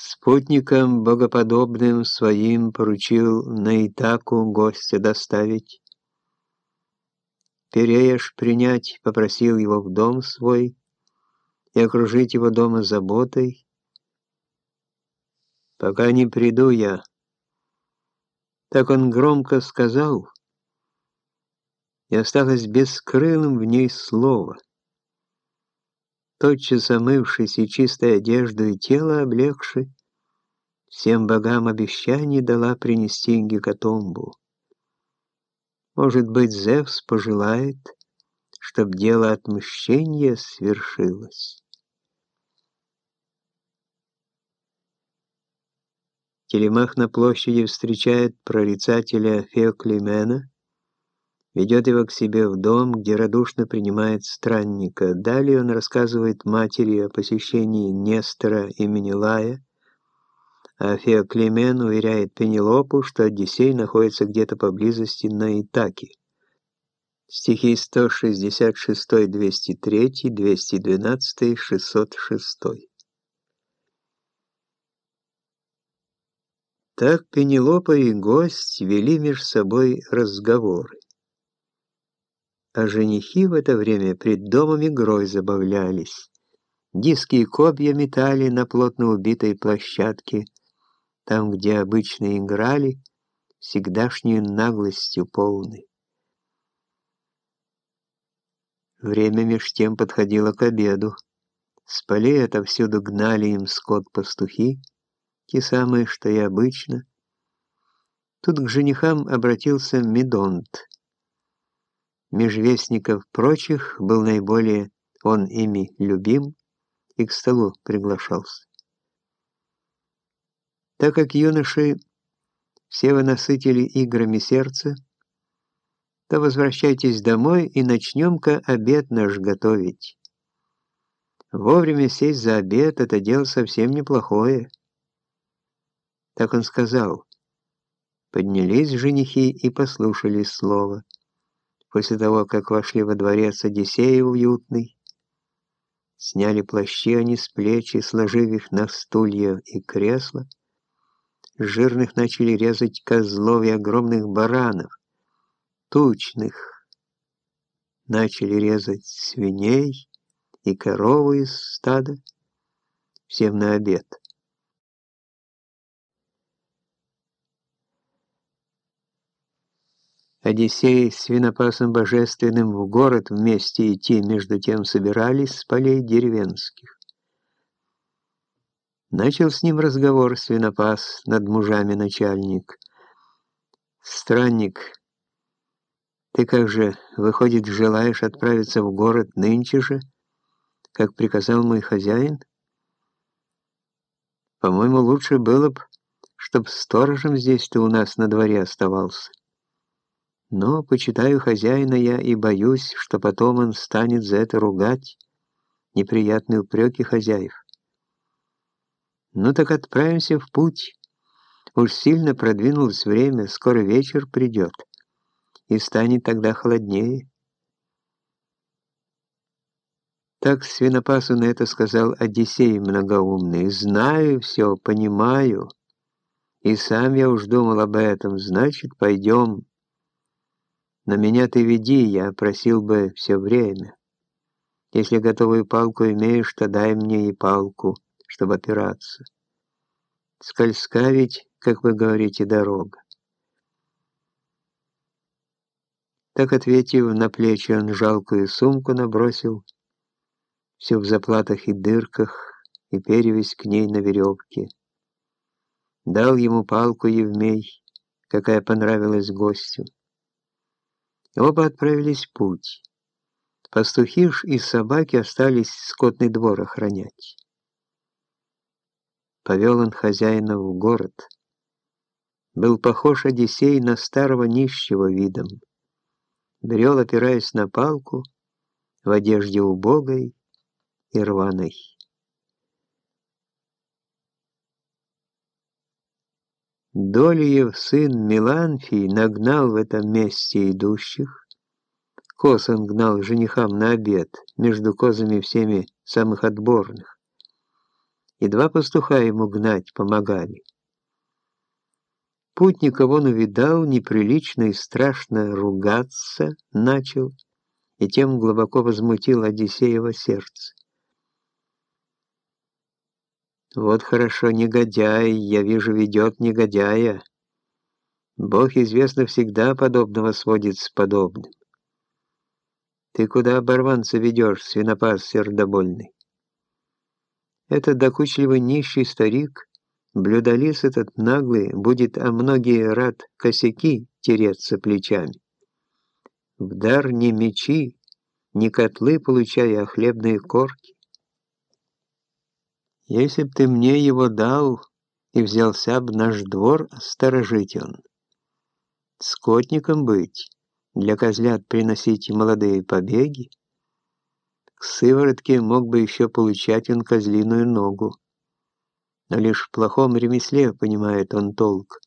Спутникам богоподобным своим поручил на Итаку гостя доставить. Переешь принять, попросил его в дом свой и окружить его дома заботой. Пока не приду я, так он громко сказал, и осталось бескрылым в ней слово. Тотчас омывшись и чистой одежду и тело облегши, всем богам обещание дала принести гекатомбу. Может быть, Зевс пожелает, чтоб дело отмщения свершилось. Телемах на площади встречает прорицателя Феоклимена, ведет его к себе в дом, где радушно принимает странника. Далее он рассказывает матери о посещении Нестора и Менелая, а Феоклимен уверяет Пенелопу, что Одиссей находится где-то поблизости на Итаке. Стихи 166, 203, 212, 606. Так Пенелопа и гость вели между собой разговоры. А женихи в это время пред домом игрой забавлялись. Диски и копья метали на плотно убитой площадке, там, где обычно играли, всегдашнюю наглостью полны. Время меж тем подходило к обеду. С полей отовсюду гнали им скот-пастухи, те самые, что и обычно. Тут к женихам обратился Медонт. Межвестников прочих был наиболее он ими любим и к столу приглашался. Так как юноши все вы насытили играми сердца, то возвращайтесь домой и начнем-ка обед наш готовить. Вовремя сесть за обед — это дело совсем неплохое. Так он сказал. Поднялись женихи и послушали слово. После того, как вошли во дворец Одиссея уютный, сняли плащи они с плеч сложив их на стулья и кресла, жирных начали резать козлов и огромных баранов, тучных начали резать свиней и корову из стада, всем на обед. Одиссей с свинопасом божественным в город вместе идти, между тем собирались с полей деревенских. Начал с ним разговор свинопас над мужами начальник. «Странник, ты как же, выходит, желаешь отправиться в город нынче же, как приказал мой хозяин? По-моему, лучше было бы, чтоб сторожем здесь ты у нас на дворе оставался». Но, почитаю хозяина я и боюсь, что потом он станет за это ругать неприятные упреки хозяев. Ну так отправимся в путь. Уж сильно продвинулось время, скоро вечер придет, и станет тогда холоднее. Так свинопасу на это сказал Одиссей многоумный. «Знаю все, понимаю, и сам я уж думал об этом, значит, пойдем». На меня ты веди, я просил бы все время. Если готовую палку имеешь, то дай мне и палку, чтобы опираться. Скользка ведь, как вы говорите, дорога. Так, ответив, на плечи он жалкую сумку набросил, все в заплатах и дырках, и перевесь к ней на веревке. Дал ему палку Евмей, какая понравилась гостю. Оба отправились в путь. Пастухи ж и собаки остались скотный двор охранять. Повел он хозяина в город. Был похож Одиссей на старого нищего видом. Брел, опираясь на палку, в одежде убогой и рваной. Долиев сын Меланфий нагнал в этом месте идущих. Он гнал женихам на обед, между козами всеми самых отборных. и два пастуха ему гнать помогали. Путник он увидал, неприлично и страшно ругаться начал, и тем глубоко возмутил Одиссеево сердце. Вот хорошо, негодяй, я вижу, ведет негодяя. Бог, известно, всегда подобного сводит с подобным. Ты куда оборванца ведешь, свинопас сердобольный? Это докучливый нищий старик, блюдолиз этот наглый, будет о многие рад косяки тереться плечами. В дар не мечи, не котлы получая, а хлебные корки. Если б ты мне его дал, и взялся б наш двор сторожить он, скотником быть, для козлят приносить молодые побеги, к сыворотке мог бы еще получать он козлиную ногу. Но лишь в плохом ремесле понимает он толк.